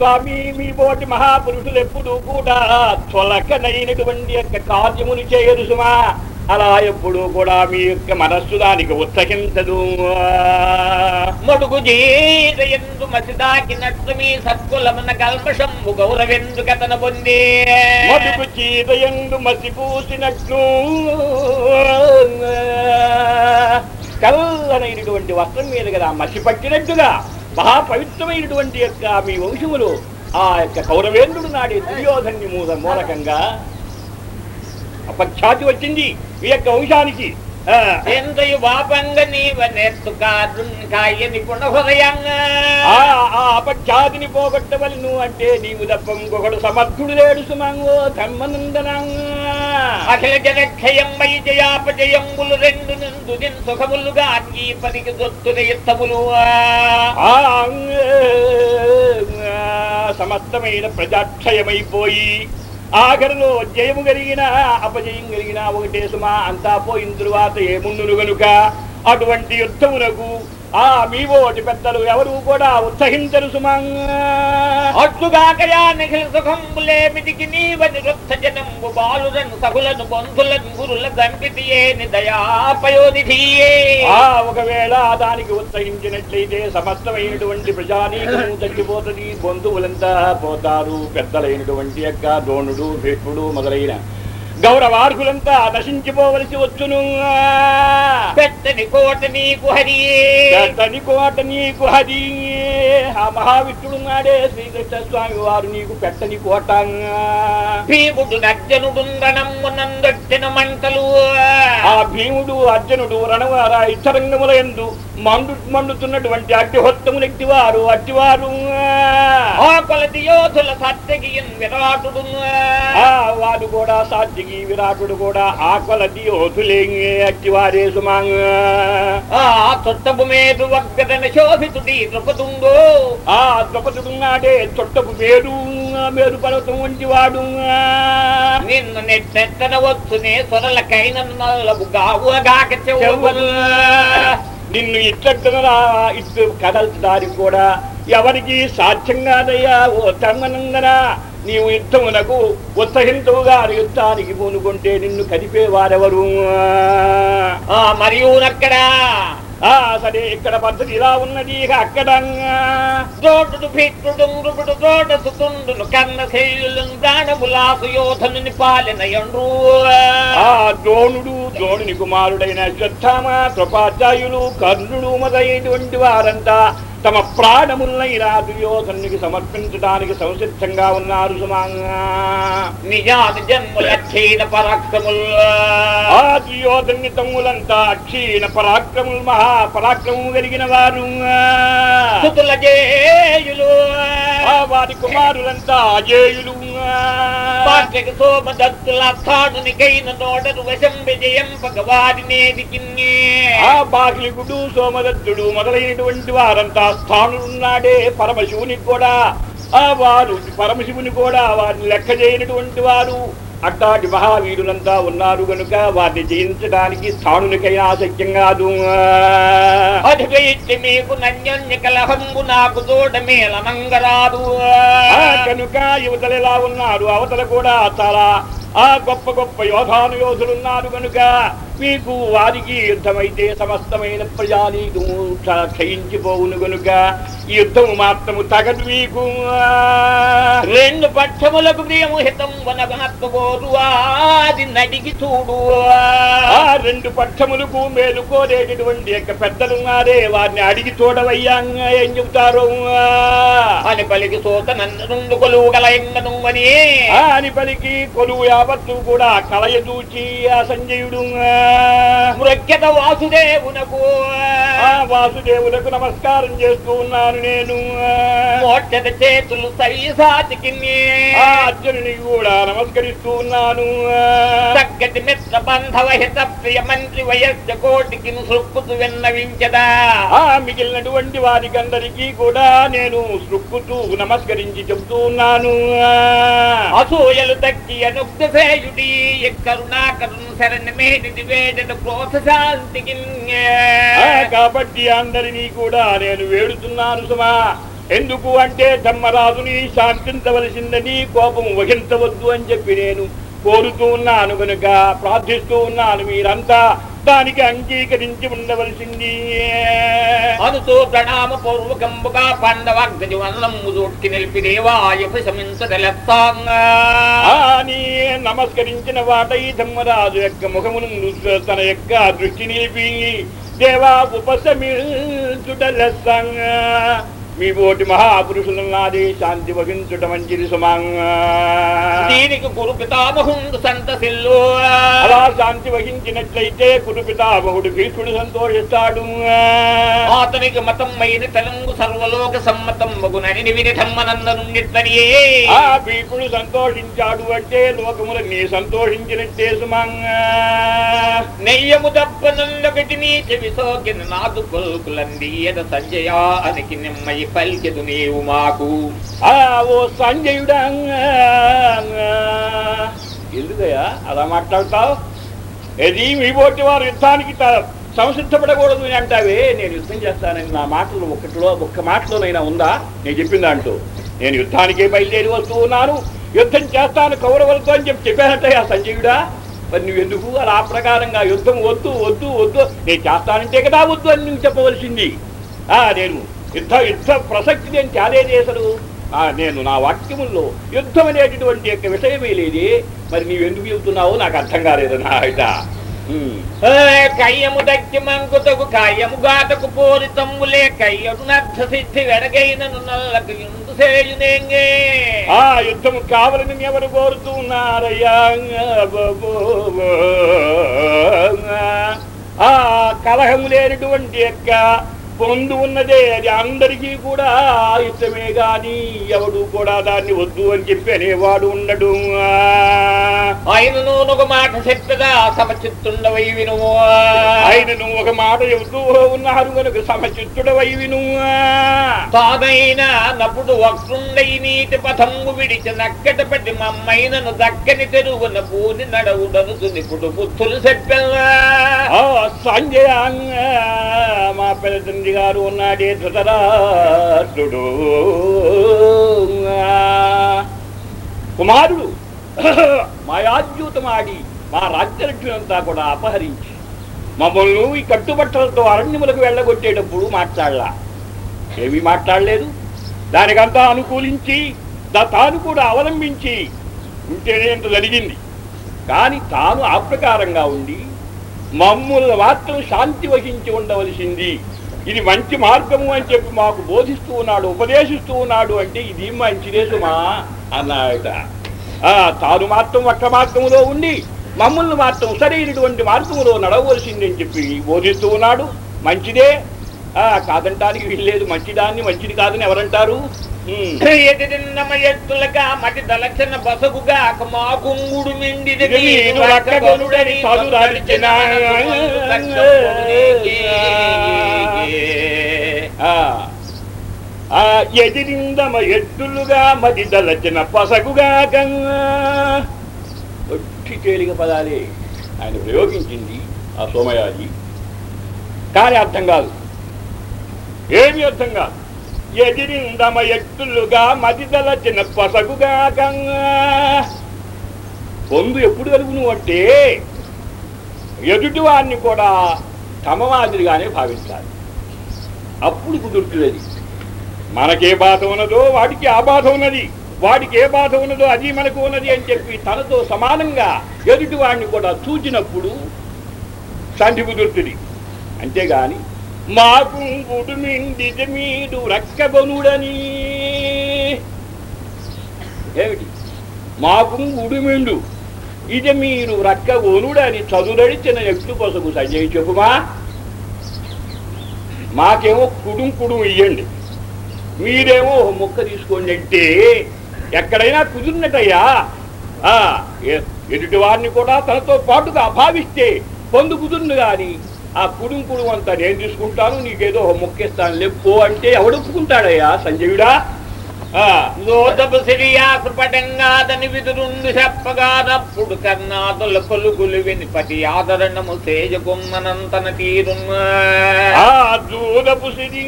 స్వామి మీ బోటి మహాపురుషులు ఎప్పుడు కూడా త్వలకనైనటువంటి యొక్క కార్యములు చేయరు సుమా. అలా ఎప్పుడు కూడా మీ యొక్క మనస్సు దానికి ఉత్సహించదు. మొడుగు జీరయందు మసిదాకినట్లు మీ సత్కులమున కల్మషంబు గౌరవెందు కథన పొంది మటుకు చీదయందు మసిపూసినట్లు కల్లనైనటువంటి వస్త్రం మీద కదా మసి పట్టినట్టుగా. మహాపవిత్రమైనటువంటి యొక్క మీ వంశములు ఆ యొక్క కౌరవేంద్రుడు నాడే దుర్యోధన్ని మూల మూలకంగా అపఖ్యాతి వచ్చింది ఈ యొక్క వంశానికి. ఆ. ఆ అపఖ్యాతిని పోగొట్టవలను అంటే నీవు తప్ప ఇంకొకడు సమర్థుడు లేడు సుమంగో ధర్మనందనంగా. అఖిల జనక్షయం వై జయాపజయంబులు రెండు నుండు సుఖములుగా ఈ పనికి దొత్తుల యుద్ధములు. సమస్తమైన ప్రజాక్షయమైపోయి ఆఖరిలో జయము కలిగిన అపజయం కలిగిన ఒకటే సుమా అంతా పోయిన తరువాత ఏముండును గనుక? అటువంటి యుద్ధమునకు ఆ మీ ఓటి పెద్దలు ఎవరు కూడా ఉత్సహించరు సుమంగా అట్లుగాకయా నిఖిల సుఖంబులేమిటికి నీవని వృత్త జనంబు బాలురను సహులను బంధులను గురుల దంపితియేని దయాపయోనిధియే. ఆ ఒకవేళ దానికి ఉత్సహించినట్లయితే సమస్తమైనటువంటి ప్రజానీకము చచ్చిపోతుంది. బంధువులంతా పోతారు. పెద్దలైనటువంటి యొక్క ద్రోణుడు భీష్ముడు మొదలైన గౌరవార్హులంతా నశించిపోవలసి వచ్చును. పెట్టని కోట నీకు పెద్దని కోట నీకు హరి. ఆ మహావిష్ణుడు నాడే శ్రీకృష్ణ స్వామి వారు నీకు పెట్టని కోట. భీముడు నర్జనుడు రణమ్మునందొట్టిన మంటలు. ఆ భీముడు అర్జునుడు రణవార ఇచ్చరంగముల ఎందు మండు మండుతున్నటువంటి అగ్నిహోత్తములెక్టివారు అట్టివారు ఆ కొలది యోధుల సత్యగియన్ విరాటుడు ఆ వాడు కూడా సాత్వికి విరాటుడు కూడా ఆకలది యోధులే అట్టివారే సుమాంగ. ఆ తొట్టపు మేదు వగ్గదన శోభితుడి ఆ తొట్టపు మేరు మేరు పర్వతం వంటి వాడు. నిన్ను నెట్టెత్తన వచ్చునే సొరలకైన నల్లబు గావుగాక చెవులు. నిన్ను ఇట్లట్టుగా ఇట్లు కదల్చడానికి కూడా ఎవరికి సాధ్యం కాదయ్యా? ఓ తమ్మనందన నీవు యుద్ధమునకు ఉత్సహించవుగా యుద్ధానికి పూనుకుంటే నిన్ను కదిపేవారెవరు? ఆ మరియు నక్కడ. ఆ సరే ఇక్కడ పద్ధతి ఇలా ఉన్నది ఇక అక్కడ. దోటుడు భిట్టుడు మృగుడు దోట సుతుండును కన్న శైలులను ప్రాణములాసు యోధనుని పాలన ఎండ్రు. ఆ ద్రోణుడు ద్రోణుని కుమారుడైన శ్రద్ధామ కృపాచార్యులు కర్ణుడు మొదలైనటువంటి వారంతా తమ ప్రాణములైన దుర్యోధనునికి సమర్పించడానికి సంసిద్ధంగా ఉన్నారు ఆ దుర్యోధని తమ్ములంతా క్షీణ పరాక్రములు మహా పరాక్రమము కలిగిన వారు. వారి కుమారులంతా అజేయులు పాఠ్యక సోమ దత్తుల స్థానునికైన నోడరు వశం విజయం కిన్నే. ఆ బాగిలిగుడు సోమదత్తుడు మొదలైనటువంటి వారంతా స్థానులున్నాడే పరమశివునికి కూడా. ఆ వారు పరమశివుని కూడా వారిని లెక్క చేయనటువంటి వారు అట్టాటి మహావీరులంతా ఉన్నారు గనుక వారిని జయించడానికి స్థానునికైనా ఆసక్యం కాదు. అధిపయిత్తి మీకు నన్యోన్య కలహంబు నాకు తోట మేల మంగరాదు ఆ కనుక యువతలు ఎలా ఉన్నారు? అవతల కూడా చాలా ఆ గొప్ప గొప్ప యోధాను యోధులున్నారు కనుక మీకు వారికి యుద్ధమైతే సమస్తమైన ప్రజానీకు క్షయించిపోవును గనుక ఈ యుద్ధము మాత్రము తగదు మీకు. రెండు పక్షములకు ప్రియము హితం వనగనత్తుకోరు అది నడిగి చూడు. ఆ రెండు పక్షములకు మేలు కోరేటటువంటి యొక్క పెద్దలున్నారే వారిని అడిగి చూడవయ్యా ఏం చెబుతారు? అని పలికి సోత నన్ను కొలువు గల ఎంగను అని పలికి కొలువు యావత్తు కూడా కలయ చూచి ఆ సంజయుడు మృక్యత వాసుదేవునకు. వాసుదేవులకు నమస్కారం చేస్తూ ఉన్నాను నేను. మోక్షత చేతులు సరి సాతికి ఆ అర్జునుని కూడా నమస్కరిస్తూ ఉన్నాను. తగ్గటి మిత్ర బంధవ హిత ప్రియ మంత్రి వయస్య కోటికి సృక్కుతు విన్నవించదా. ఆ మిగిలినటువంటి వారికందరికీ కూడా నేను సృక్కుతూ నమస్కరించి చెబుతూ ఉన్నాను. అసూయలు తగ్గి అనుగ్ధ సేయుడి కరుణాకరుణ శరణ మేటి క్రోధ శాంతికి కాబట్టి అందరినీ కూడా నేను వేడుతున్నాను సుమా. ఎందుకు అంటే ధర్మరాజుని శాంతించవలసిందని కోపం వహించవద్దు అని చెప్పి నేను కోరుతూ ఉన్నాను గనుక ప్రార్థిస్తూ ఉన్నాను మీరంతా. దానికి అంగీకరించి ఉండవలసింది. అనుతో ప్రణామ పూర్వకంబుగా పాండవాగ్రజవన్నము దూడ్కి నిలిపి నమస్కరించిన వాట ఈ ధర్మరాజు యొక్క ముఖమును తన యొక్క దృష్టి నిలిపి దేవా ఉపశమించుట లెస్సంగా మీ ఓటి మహాపురుషులున్నది శాంతి వహించుట మంచిది దీనికి గురు పితామహుండు సంతసిల్లు అలా శాంతి వహించినట్లయితే కురు పితామహుడు భీష్ముడు సంతోషిస్తాడు. అతనికి మతం మైన తెలంగు సర్వలోక సమ్మతం మగునని విని ధమ్మనందనుండిత్తనియే ఆ భీష్ముడు సంతోషించాడు అంటే లోకములన్నీ సంతోషించినట్టే సుమంగా నెయ్యము దప్పనుండొకటి నీ చెవి సోకిన నాదు కొల్కులందీయద సంజయ అనికి నిమ్మయి పలికెదు నీవు మాకు. ఆ ఓ సంజయుడా ఎందుకయ్యా అలా మాట్లాడతావు? ఏది మీ పోటీ వారు యుద్ధానికి సంసిద్ధపడకూడదు అని అంటావే. నేను యుద్ధం చేస్తానని నా మాటలు ఒక్కటిలో ఒక్క మాటలోనైనా ఉందా? నేను చెప్పింది అంటూ నేను యుద్ధానికే బయలుదేరి వస్తూ ఉన్నాను. యుద్ధం చేస్తాను కౌరవులతో అని చెప్పి చెప్పానంటయ్యా సంజయుడా. మరి నువ్వెందుకు అలా ఆ ప్రకారంగా యుద్ధం వద్దు వద్దు వద్దు? నేను చేస్తానంటే కదా వద్దు అని నువ్వు చెప్పవలసింది. ఆ నేను యుద్ధ యుద్ధ ప్రసక్తి నేను తేలేదే అసలు ఆ, నేను నా వాక్యముల్లో యుద్ధం అనేటటువంటి యొక్క విషయమే లేదే. మరి నీవెందుకు చెబుతున్నావో నాకు అర్థం కాలేదు నా ఇట కయ్యము దక్కి మంకుతకు కాయము గాటకు పోరి తమ్ములే కయ్యడు నర్థ సిద్ధి నల్లకు సేయునేంగే? ఆ యుద్ధము కావాలని ఎవరు కోరుతూ ఉన్నారయ్యా ఆ కలహము లేనటువంటి యొక్క పొందు ఉన్నదే అది అందరికీ కూడా ఇష్టమే గాని ఎవడు కూడా దాన్ని వద్దు అని చెప్పి అనేవాడు ఉండడు. ఆయనను ఒక మాట చెప్పదా సమచిత్తుండవై వినుము. ఆయనను ఒక మాట చెబుతూ ఉన్నారు కనుక సమచిత్తుడవై విను తానైన నప్పుడు వక్రుండై నీటి పథంగు విడిచి నక్కట పట్టి మమ్మైనను దక్కని తెరుగున పూని నడవుడను తునిపుడు బుద్ధులు చెప్పెల్లా. ఆ సంజయ మా పెద్ద తండ్రి గారు ఉన్నాడే ధృతరాష్ట్రుడు. కుమారుడు మాయాద్యూతమాడి మా రాజ్యలక్ష్మినంతా కూడా అపహరించి మమ్మల్ని ఈ కట్టుబట్టలతో అరణ్యములకు వెళ్ళగొట్టేటప్పుడు మాట్లాడలా. ఏమీ మాట్లాడలేదు. దానికంతా అనుకూలించి తాను కూడా అవలంబించి ఉంటేనే ఇంత జరిగింది. కానీ తాను ఆ ప్రకారంగా ఉండి మమ్ములను మాత్రం శాంతి వహించి ఉండవలసింది. ఇది మంచి మార్గము అని చెప్పి మాకు బోధిస్తూ ఉన్నాడు ఉపదేశిస్తూ ఉన్నాడు అంటే ఇది మంచిదే సుమా అన్నాడట. ఆ, తాను మాత్రం ఒక్క మార్గములో ఉండి మమ్మల్ని మాత్రం సరైనటువంటి మార్గములో నడవలసిందని చెప్పి బోధిస్తూ ఉన్నాడు. మంచిదే. ఆ, కాదంటానికి వీల్లేదు. మంచిదాన్ని మంచిది కాదని ఎవరంటారు? ఉమ్. ఎదిరిన్నమ ఎత్తులగా మటి దలచన బసగుగా మా కుంగుడు మిండిది ఎదిరిందమ ఎద్దులుగా మది దలచిన పసగుగా గంగా. ఒట్టి తేలిక పదాలే ఆయన ప్రయోగించింది ఆ సోమయాజి. కానీ అర్థం కాదు. ఏమి అర్థం కాదు. ఎదిరిందమ ఎత్తులుగా మది చిన్న పసగుగా పొందు ఎప్పుడు కలుగును అంటే ఎదుటి వారిని కూడా తమ మాదిరిగానే భావించాలి అప్పుడు కుదురుతుంది మనకే బాధ ఉన్నదో వాడికి ఆ బాధ ఉన్నది. వాడికి ఏ బాధ ఉన్నదో అది మనకు ఉన్నది అని చెప్పి తనతో సమానంగా ఎదుటి వాడిని కూడా చూచినప్పుడు సంధి కుదురుతుంది. అంతేగాని మాకు గుడుమిండి మీడు రక్కబనుడని ఏమిటి? మాకు ఉడుమిండు ఇది మీరు రక్క ఒనుడని చదురడిచిన ఎట్లు కొసకు సంజయ్ చెప్పుమా? మాకేమో కుడుం కుడుం ఇయ్యండి. మీరేమో ఒక ముక్క తీసుకోండి అంటే ఎక్కడైనా కుదిరినట్టయ్యా. ఆ, ఎదుటి వారిని కూడా తనతో పాటుగా భావిస్తే పొందు కుదురును కానీ ఆ కుడుం కుడుం అంతా నేను తీసుకుంటాను నీకేదో మొక్కేస్తాను ముక్కేస్తాను లేపో. అంటే ఎవడొప్పుకుంటాడయ్యా సంజయుడా? ఆ, లోతపు సిరియాస పటంగాదని విదురుండు చెప్పగానప్పుడు కర్ణాదుల పలుకులు వినిపటి ఆదరణము తేజకుమ్మనంతన తీరున్నా. ఆ సిరి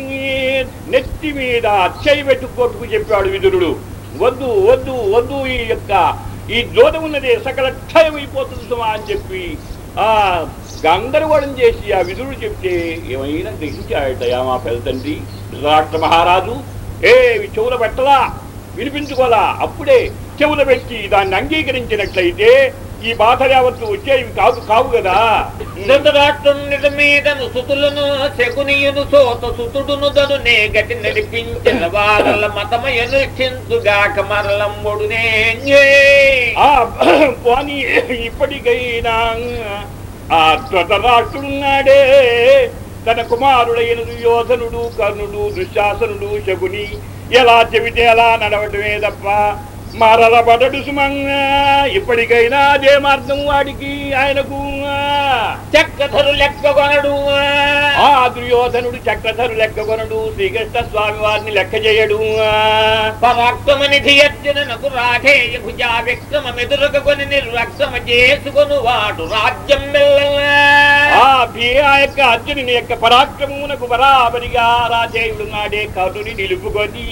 నెత్తి మీద అచ్చయి పెట్టు కొట్టుకు చెప్పాడు విదురుడు. వద్దు వద్దు వద్దు ఈ యొక్క ఈ జోదమున్నదే సకల క్షయమైపోతుంది సుమా అని చెప్పి ఆ గందరగోళం చేసి ఆ విదురుడు చెప్తే ఏమైనా గ్రహించాడయా మా పెద్ద తండ్రి రాష్ట్ర మహారాజు ఏ చెవుల పెట్టలా? వినిపించుకోలా అప్పుడే చెవుల పెట్టి దాన్ని అంగీకరించినట్లయితే ఈ బాధ యావత్తు వచ్చేవి కాదు కావు కదా? సుతులను శకునియును సోత సుతుడును దనునే గటి నడిపించిన వారల మతమయను చింతుగాక మరలంబుడునే ఆ పోనీ ఇప్పటికైనా ఆ ధృతరాష్ట్రుడున్నాడే తన కుమారుడైన దుర్యోధనుడు కర్ణుడు దుశ్శాసనుడు శకుని ఎలా చెబితే ఎలా నడవటమే తప్ప మరలబడడు సుమంగా. ఇప్పటికైనా అదే మార్గం వాడికి ఆయనకు. చక్కధరు లెక్కగొనడు ఆ దుర్యోధనుడు చక్రధరు లెక్కగొనడు శ్రీకృష్ణ స్వామి వారిని లెక్క చేయడు. పరాక్రమనిధి అర్జునకు రాధేయ భుజా వ్యక్తమెదురుకొని నిర్వక్తమ చేసుకొను వాడు రాజ్యం ఆ భీ ఆ యొక్క అర్జునుని యొక్క పరాక్రమమునకు బరాబరిగా రాజేయుడు నాడే కర్ణుని నిలుపుకొని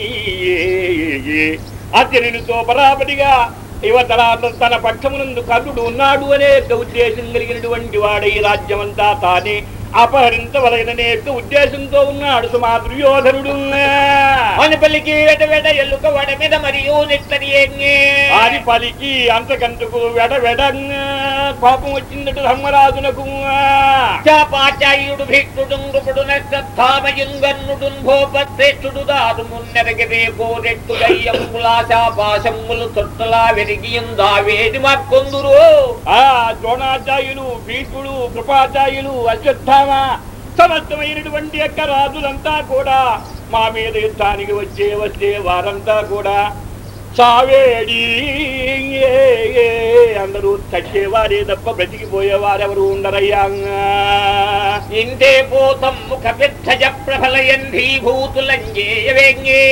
అర్జునునితో బరాబరిగా యువతర తన పక్షమునందు కర్ణుడు ఉన్నాడు అనే ఉద్దేశం కలిగినటువంటి వాడై రాజ్యమంతా తానే. అపహరించవలననే యొక్క ఉద్దేశంతో ఉన్నాడు సుమా దుర్యోధనుడు అని పలికి వెట వెట ఎల్లుక వడ మీద మరియు అది పలికి అంతకంతకు వెడ వెడ కోపం వచ్చిందట ధర్మరాజునకు. చాపాచార్యుడు భీష్టుడు నృపుడు నష్టమయుంగన్నుడు భోపశ్రేష్ఠుడు దాదు దయ్యంబులా శాపాశమ్ములు తొట్టలా వెరిగియుందా వేడి మాకొందురు. ఆ ద్రోణాచార్యులు భీష్ముడు కృపాచార్యులు అశ్వత్థామ సమస్తమైనటువంటి యొక్క రాజులంతా కూడా మా మీద యుద్ధానికి వచ్చే వస్తే వారంతా కూడా చావేడి అందరూ చచ్చేవారే తప్ప బ్రతికిపోయేవారెవరు ఉండరయ్యా. ఇంతే ప్రఫలయంధీభూతులంజేయవేంగే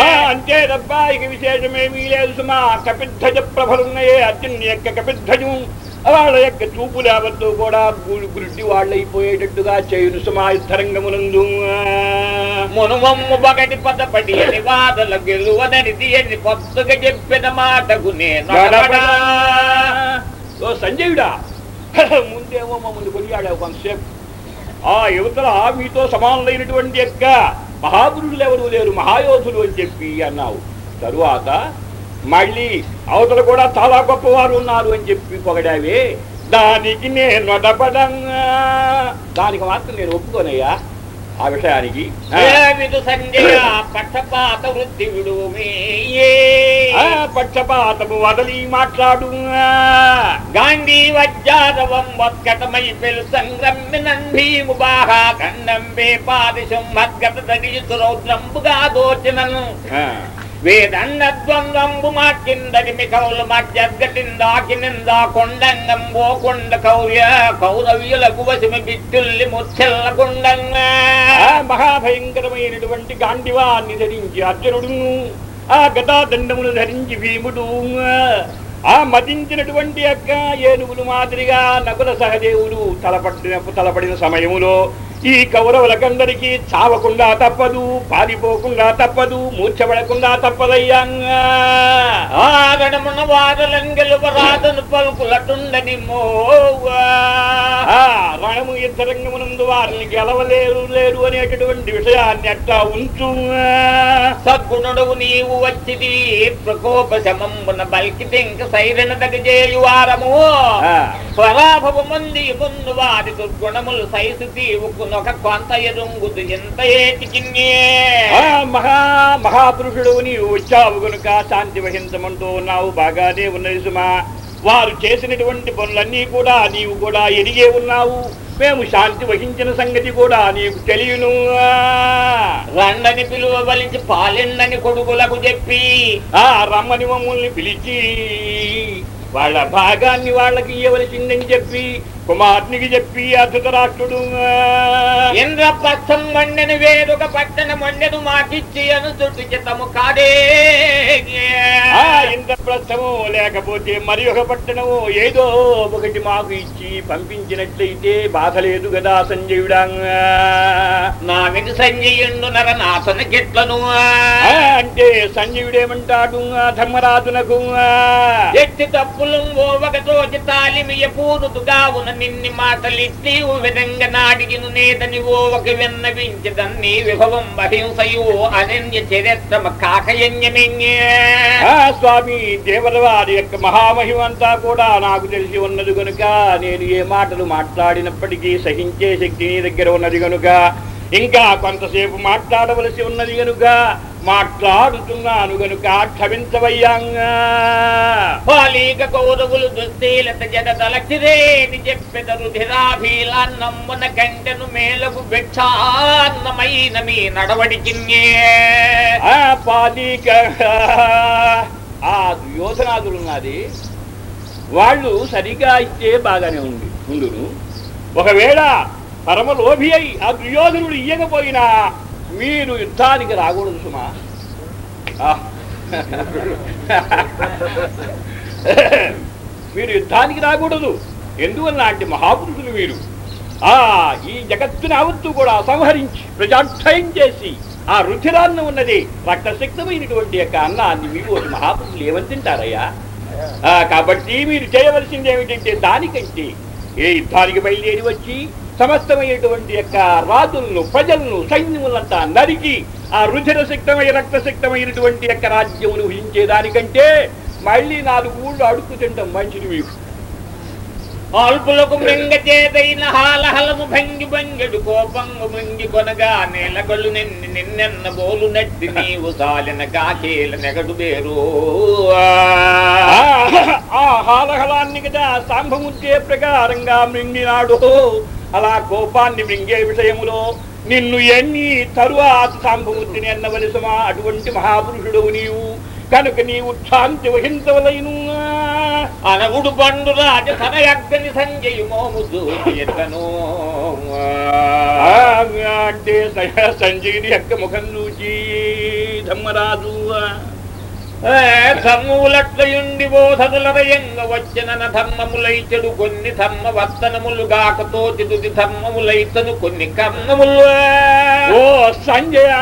ఆ, అంతే తప్ప ఇక విశేషమేమీ లేదు సుమా. కపిద్ధజ ప్రభలున్నాయే అర్జునుని యొక్క కపిద్ధజం. వాళ్ళ యొక్క చూపు యావత్తు కూడా గుడి గుడ్డి వాళ్ళైపోయేటట్టుగా చేయును. సుమాయుద్ధరంగమునందు మునుమమ్ము బగటి పదపడి అని వాదల గెలువననిది అని పొత్తుగా చెప్పిన మాటకు నేను ఓ సంజయుడా ముందేమో మమ్మల్ని కొనియాడావు కొంతసేపు. ఆ యువతల మీతో సమానులైనటువంటి యొక్క మహాపురుషులు ఎవరు లేరు మహాయోధులు అని చెప్పి అన్నావు. తరువాత మళ్ళీ అవతల కూడా చాలా గొప్పవారు ఉన్నారు అని చెప్పి పొగడావే. దానికి నేను అడపడంగా దానికి మాత్రం నేను ఒప్పుకోనయ్యా. ఆ విషయానికి. పక్షపాతము వదలి మాట్లాడు. గాంధీ వజ్జారవం వత్కటమై పెలు సంగ్రమ్మినన్ భీము బాహా ఖండంబే పాదిశం మద్గత దడియుతు రౌద్రంబుగా దోచినను ఆ. వేదండద్వంద్వంబు మాకిందడి మికౌలు మధ్యగటిందాకినిందా కొండంగం ఓకొండ కౌర్య కౌరవ్యులకు వసిమి బిట్టుల్లి ముచ్చెల్ల కొండంగ మహాభయంకరమైనటువంటి గాండివాన్ని ధరించి అర్జునుడు ఆ గదాదండమును ధరించి భీముడు ఆ మతించినటువంటి యొక్క ఏనుగులు మాదిరిగా నకుల సహదేవుడు తలపడిన తలపడిన సమయములో ఈ కౌరవులకందరికీ చావకుండా తప్పదు పారిపోకుండా తప్పదు మూర్చబడకుండా తప్పదయ్యా. ఆగడమున వారలం గెలువరాదను పలుకులటుండని మోవా. రణము యుద్ధరంగమునందు వారిని గెలవలేరు లేరు అనేటటువంటి విషయాన్ని అట్లా ఉంచు. సద్గుణుడు నీవు వచ్చిది ప్రకోప శమంబున బల్కి ఇంక సైరణ దగజేయు వారము. స్వరాభవ మంది ముందు వారి దుర్గుణములు సైసు కొంత ఎంత మహా మహాపురుషుడు నీవు వచ్చావు గనుక శాంతి వహించమంటూ ఉన్నావు. బాగానే ఉన్నది సుమా. వారు చేసినటువంటి పనులన్నీ కూడా నీవు కూడా ఎరిగే ఉన్నావు. మేము శాంతి వహించిన సంగతి కూడా నీకు తెలియను. రండని పిలువబలించి పాలెండని కొడుకులకు చెప్పి. ఆ రమ్మని మమ్మల్ని పిలిచి. వాళ్ళ భాగాన్ని వాళ్ళకి ఇవ్వవలసిందని చెప్పి. కుమార్నికి చెప్పి అధృతరాష్ట్రుడు ఇంద్రపస్థం వండెను వేరొక పట్టణం వండెను మాకిచ్చి అను చిత్తము కాదే. ఇంద్రప్రస్థము లేకపోతే మరి ఒక పట్టణము ఏదో ఒకటి మాకు ఇచ్చి పంపించినట్లయితే బాధ లేదు కదా సంజయుడా. నావిని సంజయుండు నర నాథన గిట్లను అంటే సంజయుడేమంటాడు ధర్మరాజునకు ఎట్టి తప్పులు తోచి తాలిమియ పూరుతుగావున నిన్ని మాటలిట్టి విధంగా నాడిగిను నేతనివో ఒక విన్నవించదన్ని విభవం బహింసయు అనన్య చరిత్రమ కాకయన్యమింగే. స్వామి స్వామి దేవరవారి యొక్క మహామహిమంతా కూడా నాకు తెలిసి ఉన్నది గనుక నేను ఏ మాటలు మాట్లాడినప్పటికీ సహించే శక్తి నీ దగ్గర ఉన్నది గనుక ఇంకా కొంతసేపు మాట్లాడవలసి ఉన్నది గనుక మాట్లాడుతున్నాను గనుక క్షమించవయ్యాంగా. పాలీక కౌరవులు దుస్తీలత జడ తలచిరేని చెప్పెదరు ధిరాభీలాన్నమ్మున కంటెను మేలకు భిక్షాన్నమైన మీ నడవడికిన్యే. ఆ పాలిక ఆ దుర్యోధనాదులు ఉన్నది. వాళ్ళు సరిగా ఇస్తే బాగానే ఉంది. ఉండును. ఒకవేళ పరమలోభి అయి ఆ దుర్యోధనుడు ఇయ్యకపోయినా మీరు యుద్ధానికి రాకూడదు సుమా. మీరు యుద్ధానికి రాకూడదు. ఎందువల్ల అంటే మహాపురుషులు మీరు ఆ ఈ జగత్తుని నావత్తు కూడా సంహరించి ప్రజాక్షయం చేసి ఆ రుచిరాన్న ఉన్నది రక్తశక్తమైనటువంటి యొక్క అన్నాన్ని మీరు ఒక మహాపురుషులు ఏమని తింటారయ్యా? కాబట్టి మీరు చేయవలసింది ఏమిటంటే దానికంటే ఏ యుద్ధానికి బయలుదేరి వచ్చి సమస్తమైనటువంటి యొక్క రాజులను ప్రజలను సైన్యములంతా నరికి ఆ రుచిర శక్తమై రక్తశక్తమైనటువంటి యొక్క రాజ్యమును ఊహించేదానికంటే మళ్ళీ నాలుగు ఊళ్ళు అడుక్కు తింటాం మంచిది మీకు అల్పులకు మృంగ చేదైన హాలహలము భంగి భంగెడు కోపంగు ముంగి కొనగా నేలగళ్ళు నిన్ను నిన్నెన్న బోలు నట్టి నీవు సాలిన కాకేల నెగడు బేరు. ఆ ఆ హాలహలాన్ని కదా సాంభముచ్చే ప్రకారంగా మృంగినాడు. అలా కోపాన్ని మృంగే విషయములో నిన్ను ఎన్ని తరువాత సాంభముద్రిని అన్నవలసమా అటువంటి మహాపురుషుడవు నీవు. కనుక నీవు శాంతి వహించవలైను అనగుడు బండు రాజ సనయగ్గని సంజయు మోము ఎత్తను. ఆ, అంటే సంజయుని యొక్క ముఖం చూచి ధమ్మరాజు ధర్మములట్లయుండి బోధనులరయంగ వచ్చిన ధర్మములైచడు కొన్ని ధర్మ వర్తనములు గాకతో తోచిదుది ధర్మములైతను కొన్ని కర్మములు. ఓ సంజయ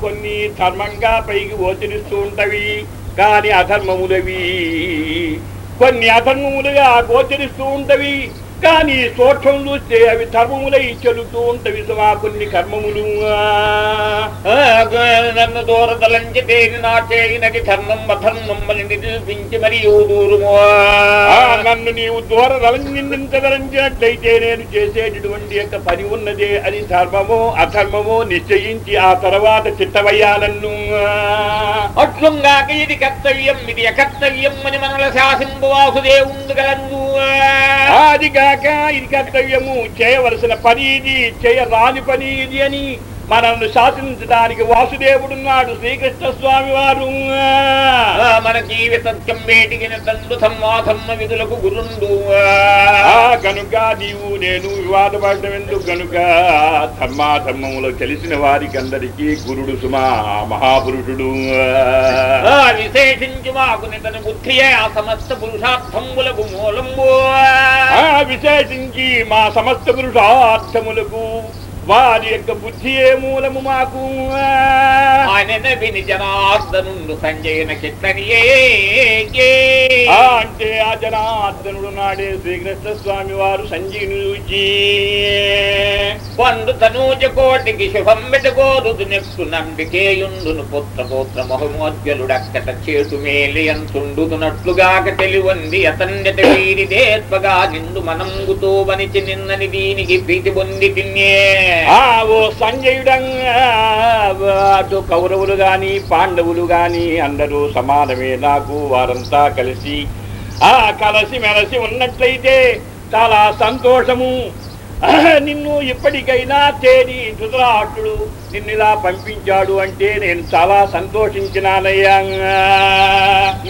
కొన్ని ధర్మంగా పైకి గోచరిస్తూ ఉంటవి కాని అధర్మములవి. కొన్ని అధర్మములుగా గోచరిస్తూ ఉంటవి కానీ సూక్ష్మం చూస్తే అవి ధర్మములై చెల్లుతూ ఉంటవి సుమా కొన్ని కర్మములు. నన్ను దూరదలంచి తేని నా చేయినది ధర్మం అధర్మమ్మని నిరూపించి మరియు దూరము నన్ను నీవు దూర నిందించదలంచినట్లయితే నేను చేసేటటువంటి యొక్క పని ఉన్నదే అది ధర్మమో అధర్మమో నిశ్చయించి ఆ తర్వాత చిత్తవయ్యా నన్ను అట్లుంగాక ఇది కర్తవ్యం ఇది అకర్తవ్యం అని మనల శాసింపు వాసుదేవుండు గలందు. అది కాక ఇది కర్తవ్యము. చేయవలసిన పని ఇది చేయరాని పని ఇది అని మనల్ని శాసించడానికి వాసుదేవుడున్నాడు శ్రీకృష్ణ స్వామి వారు మన జీవితం వేటిగిన తండ్రు ధర్మాధర్మ విధులకు గురుండు. కనుక నీవు నేను వివాదపడటం ఎందుకు కనుక ధర్మాధర్మములు తెలిసిన వారికి అందరికీ గురుడు సుమా మహాపురుషుడు. విశేషించి మాకు నితని బుద్ధియే ఆ సమస్త పురుషార్థములకు మూలంబు. విశేషించి మా సమస్త పురుషార్థములకు వారి యొక్క బుద్ధియే మూలము మాకు. ఆయన విని జనార్దనుండు సంజయన అంటే ఆ జనార్దనుడు నాడే శ్రీకృష్ణ స్వామి వారు సంజీనుచి పండు తనూజ కోటికి శుభం పెట్టుకోరుదు నెక్కు నంబికేయుండును పుత్ర పుత్ర మహమోద్గలుడక్కట చేటు మేలి అంతుండునట్లుగాక తెలివంది అతండట వీరి దేత్వగా నిండు మనంగుతో వనిచి నిన్నని దీనికి ప్రీతి పొంది తిన్నే ఓ సంజయుడంగా అటు కౌరవులు గాని పాండవులు గాని అందరూ సమానమే. నాకు వారంతా కలిసి ఆ కలసి మెలసి ఉన్నట్లయితే చాలా సంతోషము. నిన్ను ఇప్పటికైనా తేరి ధృతరాష్ట్రుడు నిన్ను ఇలా పంపించాడు అంటే నేను చాలా సంతోషించినానయ్యా.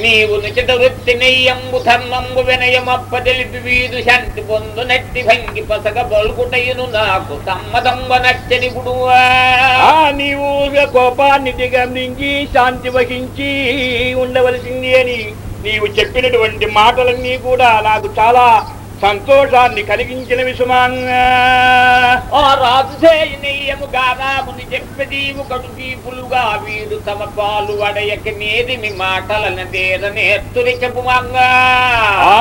నీవు నిచిత వృత్తి నెయ్యంబు ధర్మంబు వినయమప్ప తెలిపి వీధు శాంతి పొందు నట్టి భంగి పసగ బొల్గుటయును నాకు సమ్మతంబ నచ్చని గుడువా ఆ నీవు కోపాన్ని దిగమించి శాంతి వహించి ఉండవలసింది అని నీవు చెప్పినటువంటి మాటలన్నీ కూడా నాకు చాలా సంతోషాన్ని కలిగించినవి సుమాంగా ఆ రాజుసేయ నెయ్యము గారాముని చెప్పదీవు కడుగీపులుగా వీడు తమ పాలు వడయక నేది మీ మాటలను దేర నేర్తురి చెప్పుమంగా ఆ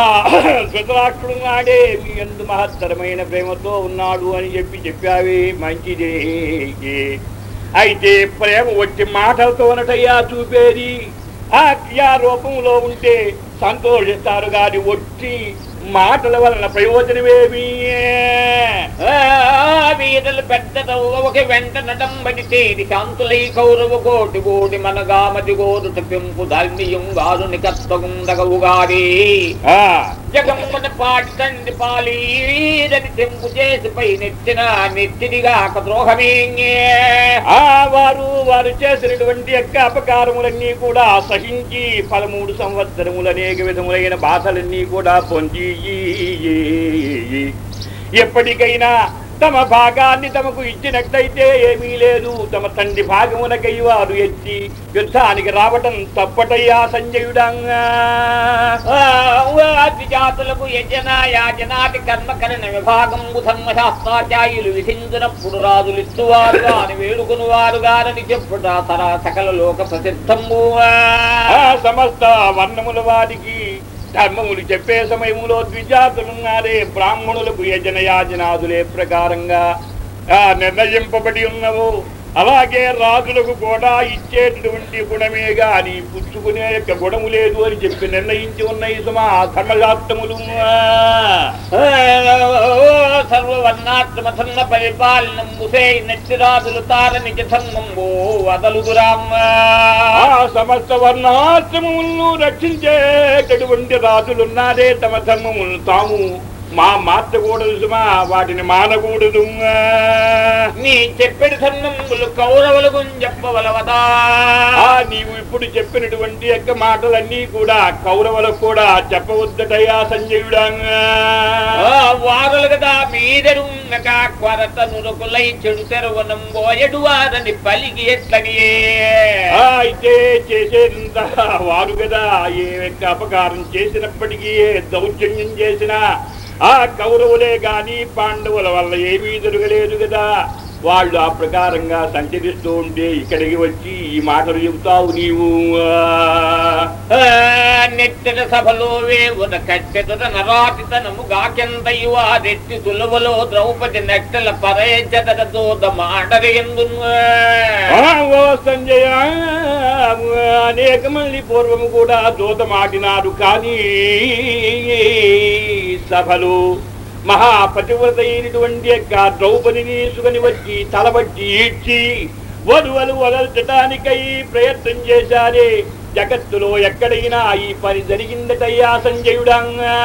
ధృతరాష్ట్రుడు నాడే మీ ఎందు మహత్తరమైన ప్రేమతో ఉన్నాడు అని చెప్పి చెప్పావి మంచిదే. అయితే ప్రేమ వచ్చి మాటలతోనటయ్యా చూపేది. ఆ క్రియారూపంలో ఉంటే సంతోషిస్తారు గాని వచ్చి మాటల వలన ప్రయోజనమేమి? వీరులు పెద్ద ఒక వెంట నడంబడి తేడి శాంతులై కౌరవ కోటి కోటి మనగామది గోరు పెంపు ధర్మియుంగారుని కత్తగుండగవుగారి ఆ. జగమ్మన పాటి తండ్రి పాలీరని తెంపు చేసి పై నెత్తిన నెత్తిడిగాక ద్రోహమే ఆ వారు వారు చేసినటువంటి యొక్క అపకారములన్నీ కూడా సహించి పదమూడు సంవత్సరములు అనేక విధములైన బాధలన్నీ కూడా పొంది ఎప్పటికైనా తమ భాగాన్ని తమకు ఇచ్చినట్లయితే ఏమీ లేదు. తమ తండ్రి భాగమునకై వారు ఎత్తి యుద్ధానికి రావటం తప్పటయ్యా సంజయుడంగా. జాతులకు యజన యాజనాది కర్మకరణ విభాగం ధర్మశాస్త్రాచార్యులు విధించినప్పుడు రాజులు ఇచ్చువారు అని వేడుకుని వారు గారని చెప్పుట తరా సకల లోక ప్రసిద్ధము సమస్త వర్ణముల వారికి ధర్మములు చెప్పే సమయంలో ద్విజాతులున్నారే బ్రాహ్మణులకు యజన యాజనాదులే ప్రకారంగా ఆ నిర్ణయింపబడి ఉన్నవు. అలాగే రాజులకు కూడా ఇచ్చేటటువంటి గుణమే గాని పుచ్చుకునే యొక్క గుణము లేదు అని చెప్పి నిర్ణయించి ఉన్నాయి సుమా ధర్మశాస్త్రములు. సర్వవర్ణాత్మధర్మ పరిపాలనం ముసే నెత్తిరాజులు తార నిజ ధర్మంబో వదలుదురామ్మ సమస్త వర్ణాశ్రమములను రక్షించేటటువంటి రాజులున్నారే తమ ధర్మములు తాము. మా మార్చకూడదు సుమా వాటిని మానకూడదు నీ చెప్పెడు ధర్మములు కౌరవులకు చెప్పవలవదా? నీవు ఇప్పుడు చెప్పినటువంటి యొక్క మాటలన్నీ కూడా కౌరవులకు కూడా చెప్పవద్దటయా సంజయుడా వారలు కదా మీదరున్నక కొరత నురుకులై చెడు తెరవనం పోయడు వారని పలికి ఎట్లని అయితే చేసేదంతా వారు కదా ఏ యొక్క అపకారం చేసినప్పటికీ దౌర్జన్యం చేసినా ఆ కౌరవులే గాని పాండవుల వల్ల ఏమీ జరగలేదు కదా వాళ్ళు ఆ ప్రకారంగా సంచరిస్తూ ఉంటే ఇక్కడికి వచ్చి ఈ మాటలు చెబుతావు నీవు. ఆ, నెట్టెల సభలో వేవున కట్టెదుర నరాతితనము గాకెంతయు ఆ రెట్టి తులువలో ద్రౌపది నెట్టెల పరయజతర దోద మాటరి సంజయ అనేక మంది పూర్వము కూడా దూతమాడినారు కానీ సభలు మహాపతివ్రత అయినటువంటి యొక్క ద్రౌపదిని సుగని వచ్చి తలబట్టి ఈడ్చి వధువలు వదల్చటానికై ప్రయత్నం చేశారే. జగత్తులో ఎక్కడైనా ఈ పని జరిగిందటయ్యా సంజయుడంగా.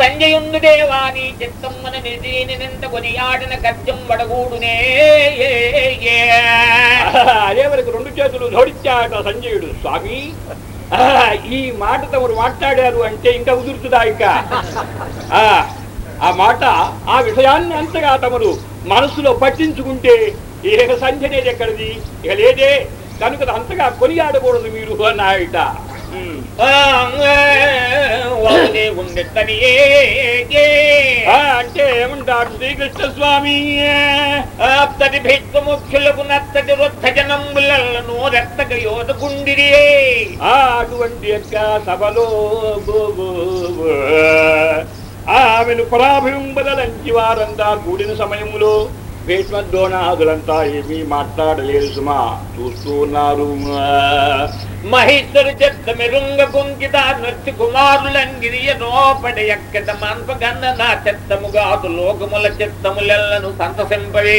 సంజయుండు దేవాని చిత్తమ్మన నిధీని నింత కొని ఆడిన కత్యం వడగూడునే అదే వరకు రెండు చేతులు జోడించాట సంజయుడు స్వామి. ఈ మాట తమరు మాట్లాడారు అంటే ఇంకా కుదురుతుందా ఇంకా? ఆ, ఆ మాట ఆ విషయాన్ని అంతగా తమరు మనసులో పట్టించుకుంటే ఇక సంధ్య అనేది ఎక్కడిది? ఇక లేదే. కనుక అంతగా కొనియాడకూడదు మీరు అన్నాయట ఉమ్. వాడే ఉండెత్తని ఆ, అంటే ఏమంటారు శ్రీకృష్ణ స్వామి అత్తటి భిక్షముఖ్యులకు నత్తటి వృద్ధ జనంబులను రెత్తగ యోధకుండిరి ఆ అటువంటి యొక్క సభలో ఆమెను పరాభింబదలంచి వారంతా కూడిన సమయంలో భీష్మద్రోణాదులంతా ఏమీ మాట్లాడలేదు సుమా చూస్తూ ఉన్నారు మహేశ్వరు చెత్త మెరుంగ కుంకిత నృత్య కుమారులంగిరియ నోపడ ఎక్కట మన్పగన్న నా చెత్తముగాదు లోకముల చెత్తములెల్లను సంతసింపవే.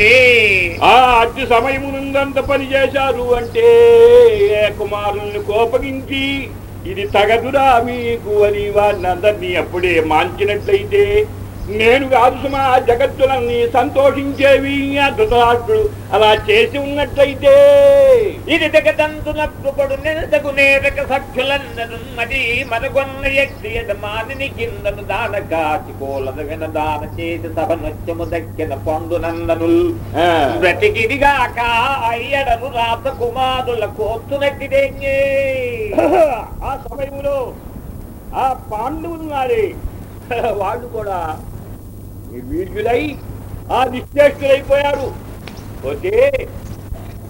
ఆ అతి సమయమునందంత పని చేశారు అంటే కుమారుల్ని కోపగించి ఇది తగదురా మీకు అని వారిని అందరినీ అప్పుడే మాంచినట్లయితే నేను కాదు సుమా జగత్తులన్నీ సంతోషించేవి ధృతరాష్ట్రుడు అలా చేసి ఉన్నట్లయితే ఇది పడు నిరదకు నేరక సఖ్యులందను మరి మనగొన్న ఎట్టి యజమానిని కిందను దాన కాచి కోలద విన దాన చేసి సభ నృత్యము దక్కిన పండునందనుల్ ఆ, బ్రతికిదిగాక అయ్యడను రాత కుమారుల కోర్చునట్టిదే ఆ సమయంలో ఆ పాండవులు నాడే. వాళ్ళు కూడా వీర్యులై ఆ నిశ్చేష్టులైపోయారు పోతే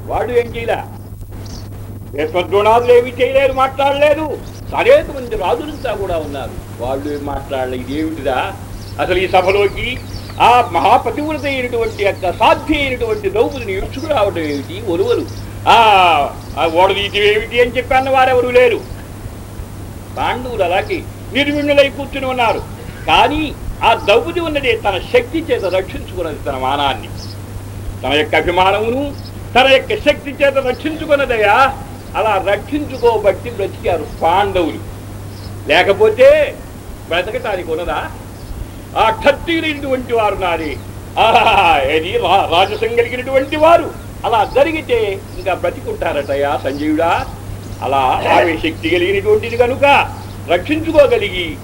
వాడు ఏం చేయలే? వేశ్వద్రోణాదులు ఏమి చేయలేరు మాట్లాడలేదు. అనేక మంది రాజులంతా కూడా ఉన్నారు. వాళ్ళు ఏం మాట్లాడలేదు. ఇదేమిటిదా అసలు ఈ సభలోకి ఆ మహాపతివ్రత అయినటువంటి యొక్క సాధ్య అయినటువంటి ద్రౌపదిని ఇచ్చుకు రావడం ఏమిటి? ఒరువరు ఆ ఆ ఓడదీయటం ఏమిటి అని చెప్పాను వారెవరు లేరు. పాండవులు అలాగే నిర్విణులై కూర్చుని ఉన్నారు. కానీ ఆ ద్రౌపది ఉన్నది తన శక్తి చేత రక్షించుకున్నది తన మానాన్ని. తన యొక్క అభిమానమును తన యొక్క శక్తి చేత రక్షించుకున్నదయ్యా అలా రక్షించుకోబట్టి బ్రతికారు పాండవులు. లేకపోతే బ్రతకటానికి ఉన్నదా? ఆ క్షత్రియులైనటువంటి వారు నాది. ఆహా, ఏది? రాజసం కలిగినటువంటి వారు. అలా జరిగితే ఇంకా బ్రతికుంటారటయా సంజీవుడా అలా ఆమె శక్తి కలిగినటువంటిది కనుక రక్షించుకోగలిగి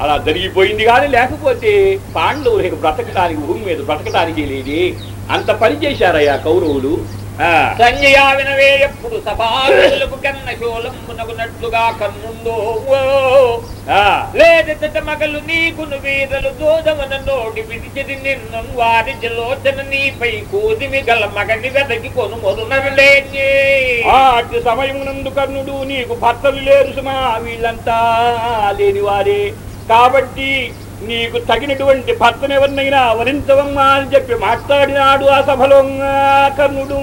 అలా జరిగిపోయింది కానీ లేకపోతే పాండవులు ఇక బ్రతకటానికి భూమి మీద బ్రతకటానికి లేదే అంత పని చేశారయ్యా కౌరవులు. ఆ, సంజయ వినవే ఎప్పుడు సభాలకు కన్న శూలమునగునట్లుగా కన్నుందో. ఓ. ఆ, లేదట మగలు నీకును వీరలు దోదమన నోడి విడిచిది నిన్ను. వారి జలోచన నీపై కూదిమి గల మగని వెదకి కొను అట్టి సమయమునందు కర్ణుడు నీకు భర్తలు లేరు సుమా వీళ్ళంతా లేనివారే. కాబట్టి నీకు తగినటువంటి భర్తనెవరినైనా వరించవమ్మా అని చెప్పి మాట్లాడినాడు ఆ సభలో కర్ణుడు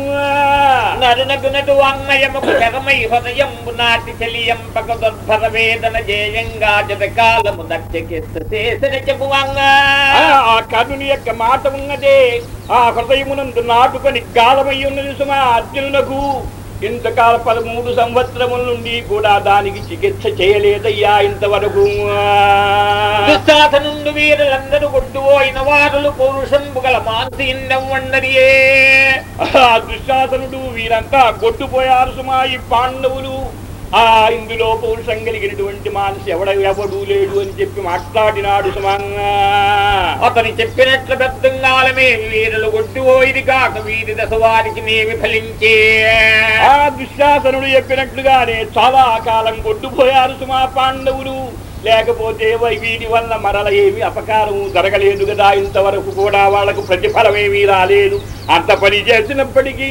నరునగునటు వాంగ్మయముకు శరమై హృదయంబు నాటి చెలియంపక దుర్భర వేదన జేయంగా జత కాలము దక్షకెత్త చేసిన చెప్పు ఆ, కర్ణుని యొక్క మాట ఉన్నదే ఆ హృదయమునందు నాటుకొని గాలమై ఉన్నది సుమా అర్జునులకు ఇంతకాల పదమూడు సంవత్సరముల నుండి కూడా దానికి చికిత్స చేయలేదయ్యా ఇంతవరకు. దుశ్శాసనుండు వీరులందరూ కొట్టుపోయిన వారులు పౌరుషంబు గల మాంసి ఇన్నవ్వండరియే ఆ దుశ్శాసనుడు వీరంతా కొట్టుపోయారు సుమా ఈ పాండవులు. ఆ ఇందులో పౌరుషం కలిగినటువంటి మానసి ఎవడ ఎవడు లేడు అని చెప్పి మాట్లాడినాడు సుమంగా అతని చెప్పినట్లు పెద్దంగాలమే వీరులు ఇది కాక వీరి దశ వారికి నేమి ఫలించే ఆ దుశ్శాసనుడు చెప్పినట్లుగానే చాలా కాలం కొట్టుపోయారు సుమా పాండవులు. లేకపోతే వీటి వల్ల మరల ఏమి అపకారం జరగలేదు కదా. ఇంతవరకు కూడా వాళ్ళకు ప్రతిఫలం ఏమీ రాలేదు. అంత పని చేసినప్పటికీ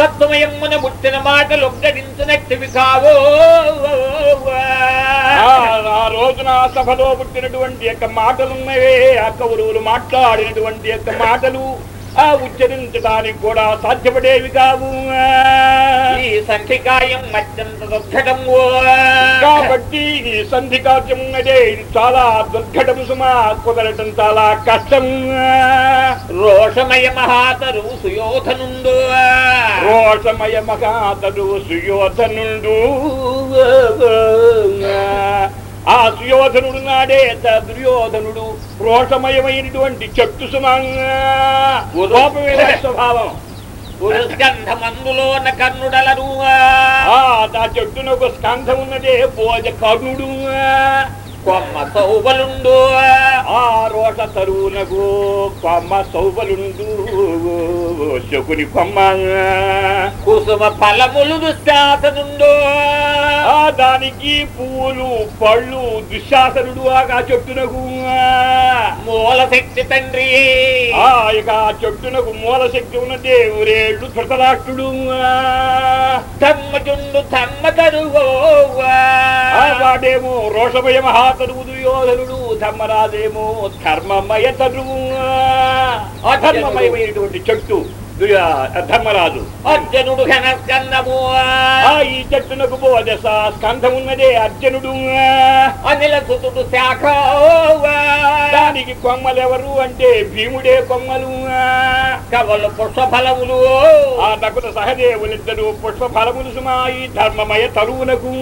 తత్వమయమ్మున పుట్టిన మాటలు ఒక్కడించినట్టువి కావో. ఆ రోజున సభలో పుట్టినటువంటి యొక్క మాటలున్నవే ఆ కౌరవులు మాట్లాడినటువంటి యొక్క మాటలు ఆ ఉచ్చరించడానికి కూడా సాధ్యపడేవి కావు. ఈ సంఖ్యకాయం అత్యంత దుర్ఘటము కాబట్టి ఈ సంధి కార్యం ఉన్నదే ఇది చాలా దుర్ఘటం సుమా కుదరటం చాలా కష్టం. రోషమయ మహాతరు సుయోధనుండు. రోషమయ మగాతడు సుయోధనుడు. ఆ సుయోధనుడు నాడే దుర్యోధనుడు రోషమయమైనటువంటి చెట్టు సుమంగా స్వభావం పురుస్కంధమందులోన కర్ణుడలరు ఆ చెట్టునొక చెట్టునకు స్కంధం ఉన్నదే భోజ కర్ణుడు కొమ్మ సౌబలుండు ఆ రోష తరువునకు కొమ్మ సౌబలుండు శకుని కొమ్మ కుసుమ ఫలములు దుశ్శాసనుండు. ఆ దానికి పూలు పళ్ళు దుశ్శాసనుడు ఆ చెట్టునకు. మూల శక్తి తండ్రి. ఆ ఇక ఆ చెట్టునకు మూల శక్తి ఉన్న దేవురేళ్ళు ధృతరాష్ట్రుడు. ధర్మజుండు ధర్మ తరువు ఆ రోషమయ మహాతరువు దుర్యోధనుడు ధర్మరాజేమో ధర్మమయ తరువు. అధర్మమయమైనటువంటి చెట్టు. ధర్మరాజు అర్జునుడు ఘనస్కందము. ఆ ఈ చెట్టునకు బోధస స్కంధం ఉన్నదే అర్జునుడు. అనిల సుతుడు శాఖ దానికి కొమ్మలెవరు అంటే భీముడే కొమ్మలు. కవలు పుష్పఫలములు. ఆ నకుల సహదేవులిద్దరు పుష్ప ఫలములు సుమా ఈ ధర్మమయ తరువునకు.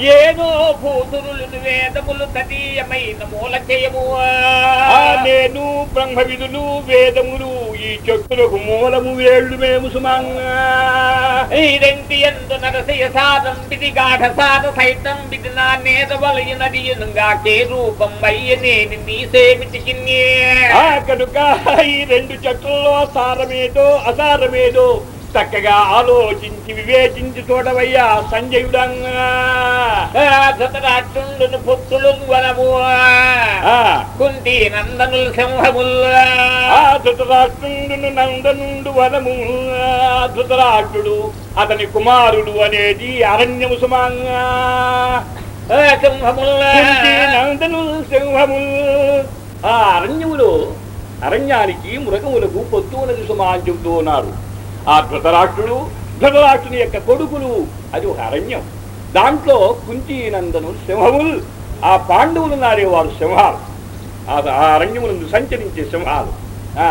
ఏదో భూతురులు వేదములు తదీయమైన మూలకేయము ఆ నేను బ్రహ్మ విధులు వేదములు ఈ చెట్టులకు మూలము వేళ్ళు మేము సుమంగా. ఈ రెంటి ఎందు నరసయ సారం విధి గాఢ సార సైతం విధి నా నేత వలయనది ఎనుగా కే రూపం అయ్యనేని నీ సేమిటికి ఆ కనుక ఈ రెండు చెట్లలో సారమేదో అసారమేదో చక్కగా ఆలోచించి వివేచించి చూడవయ్యా సంజయుడంగా. ధృతరాష్ట్రుండును పుత్రులు వనము. కుంటి నందనులు సింహముల్. ఆ ధృతరాష్ట్రుండును నందనుండు వనము. ఆ, ధృతరాష్ట్రుడు అతని కుమారుడు అనేది అరణ్యము సుమంగా. సింహముల్. కుంటి నందనులు సింహములు. ఆ అరణ్యములో అరణ్యానికి మృగములకు పొత్తు ఉన్నది సుమా అని చెబుతూ ఉన్నారు. ఆ ధృతరాష్ట్రుడు ధృతరాష్ట్రుని యొక్క కొడుకులు అది ఒక అరణ్యం. దాంట్లో కుంతి నందను సింహములు ఆ పాండవులు నారే వారు సింహాలు. ఆ అరణ్యములను సంచరించే సింహాలు. ఆ.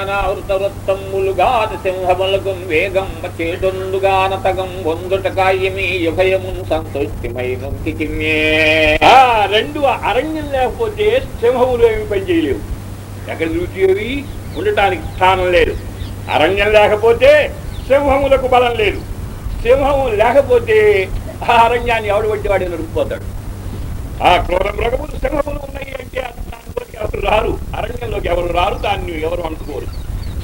అనావృత వృత్తములుగా సింహములకు వేగం చేటుండుగానతగం వందుట కాయమీ భయమున్ సంతృష్టిమైన ఆ రెండు అరణ్యం లేకపోతే సింహములు ఏమి పని చేయలేవు ఎక్కడ తిరుగుతాయి ఉండటానికి స్థానం లేదు. అరణ్యం లేకపోతే సింహములకు బలం లేదు. సింహము లేకపోతే ఆ అరణ్యాన్ని ఎవడు పట్టి వాడు ఆ క్రూర మృగములు సింహములు ఉన్నాయి అంటే దానిలోకి ఎవరు రారు. అరణ్యంలోకి ఎవరు రారు దాన్ని ఎవరు అనుకోరు.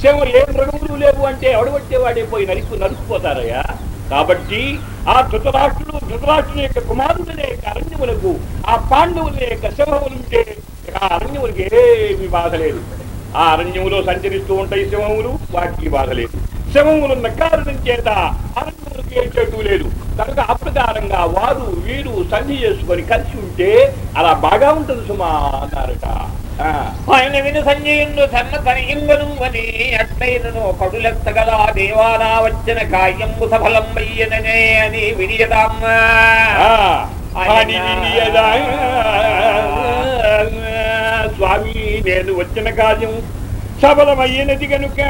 సింహం ఏ మృగములు లేవు అంటే ఎవడు పట్టేవాడే పోయి నరికి నరుకుపోతారయ్యా కాబట్టి ఆ ధృతరాష్ట్రుడు ధృతరాష్ట్రుని యొక్క కుమారుడుల యొక్క అరణ్యములకు ఆ పాండవుల యొక్క సింహములుంటే ఉంటే ఆ అరణ్యములకు ఏమి బాధ లేదు. ఆ అరణ్యములో సంచరిస్తూ ఉంటాయి సింహములు వాటికి బాధ లేదు. సింహములున్న కారణం చేత అరణ్యములకు ఏ చెట్టు లేదు. కనుక అప్రకారంగా వారు వీరు సంధి చేసుకొని కలిసి ఉంటే అలా బాగా ఉంటుంది సుమా అన్నారట. ఆయన విను సంజయుడు ధర్మ తనయింగను అని అట్లైనను కడులెత్తగల దేవానా వచ్చిన కాయంబు సఫలం అయ్యననే అని వినియదామ్మ. స్వామి నేను వచ్చిన కార్యం సఫలమయ్యినది కనుక.